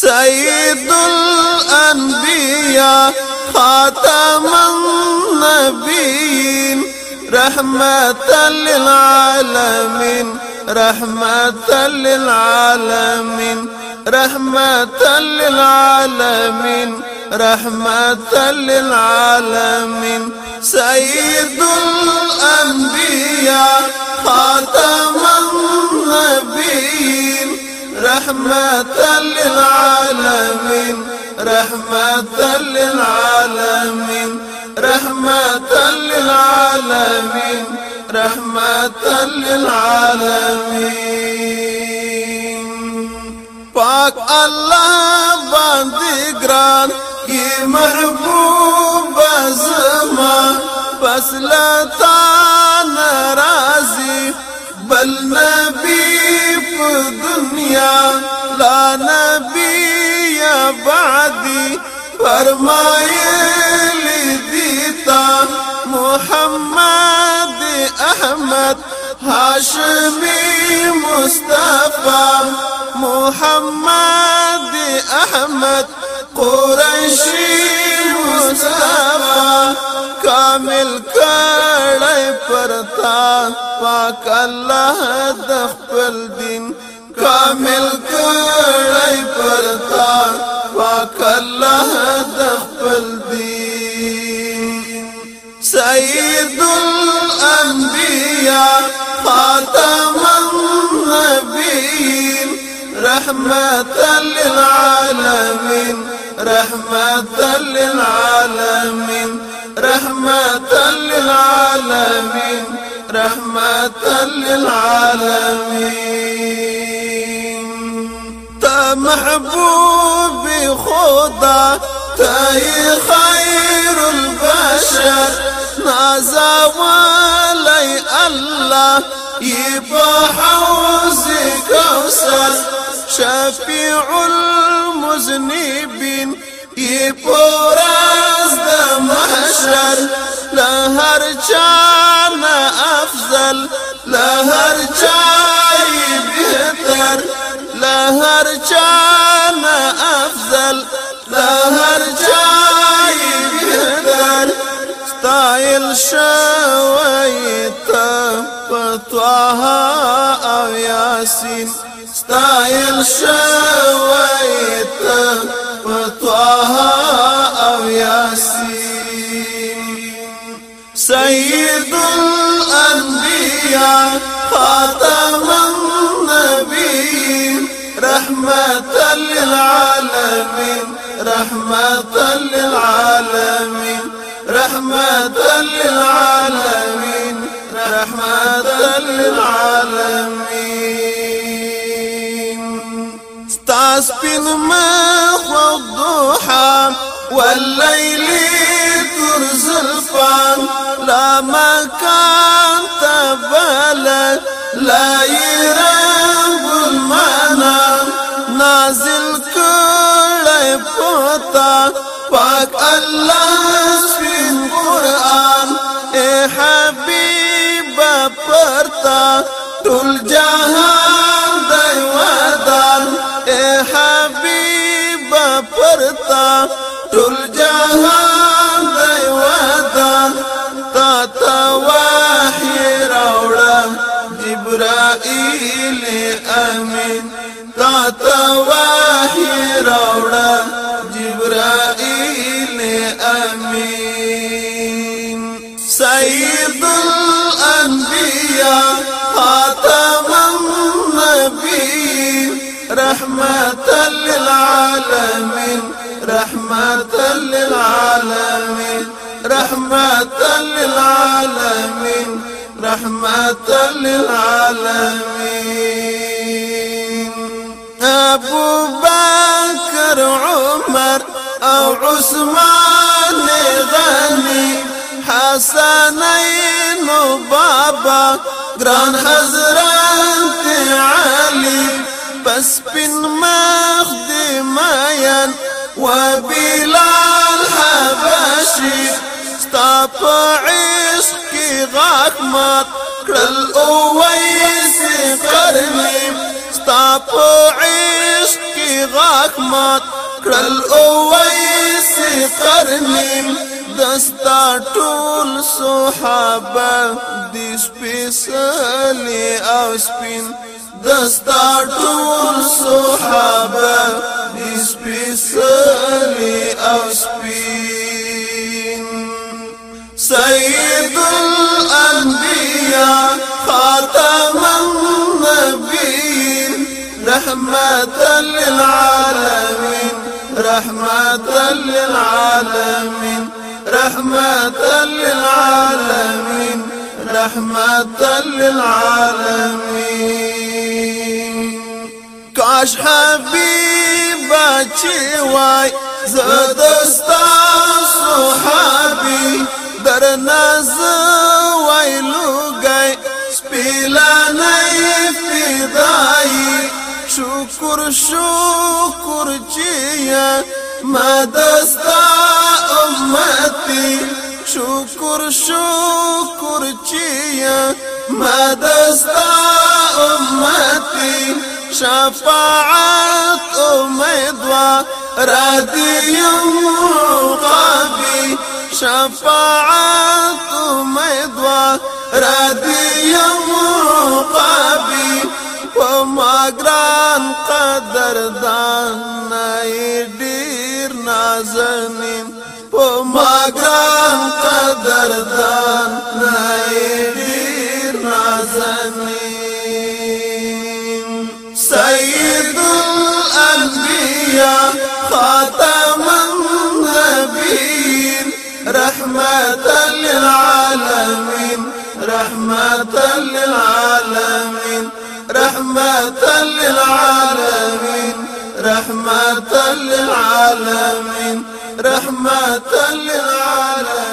سيد الأنبياء خاتم النبيين رحمة للعالمين رحمة للعالمين رحمة للعالمين رحمة للعالمين. سيد الأنبياء خاتم النبيين. رحمة للعالمين رحمة للعالمين رحمة للعالمين رحمة للعالمين. پاک الله باندې کی محبوب زما بس لتا ناراضي بل فرمایلی دیتا محمد احمد هاشمی مصطفى محمد احمد قريشي مصطفى كامل کړی پرتا پاک الله د خپل دین کامل کړی پرتا پاک الله د خپل دین سید الانبیاء خاتم النبیین رحمة للعالمين رحمة للعالمين رحمة للعالمين رحمة للعالمين محبوب خدا تاي خير البشر. نازا ولي الله يبا حوز كوثر. شفيع المذنبين يبورز د محشر. لهر چانا أفضل لهر چای بهتر لهر چانا افضل لهر چای بهتر. ستایل شویت پتواها أو یاسین. ستایل شویت پتواها أو یاسین. سید الانبیاء خاتم النبیین. رحمة للعالمين رحمة للعالمين رحمة للعالمين رحمة للعالمين. ستاسبن مخ والضحى والليل ترز الفان. لا مكان تبلد لا يرب پاک الله سپین قرآن اے حبیب پرتا ټول جهان امین سید الانبیاء خاتم النبیین رحمة للعالمين رحمة للعالمين رحمة للعالمين رحمة للعالمين. أبو بكر عمر أو عثمان حسنين بابا قران حضرت علي بس بن مخدي مايان وبلال حبشي ستا په عشق کې غاک مات کړل اویس عشق عشق غاک مات قرنیم دستا ټول صحابة د سپیڅلي أو سپین دستا ټول صحابة د سپیڅلي أو سپین سید الانبیاء خاتم النبیین رحمة للعالمين. رحمة للعالمين رحمة للعالمين رحمة للعالمين. كاش حبيبة چوي زدستا صحابي در شکر شکر چیا مدستا امتی. شکر شکر چیا مدستا امتی. شفاعت امیدوار رادیم قابی شفاعت امیدوار رادیم ګران قدردان ډیر نازنین. وما ګران قدردان ډیر رحمة للعالمين رحمة للعالمين.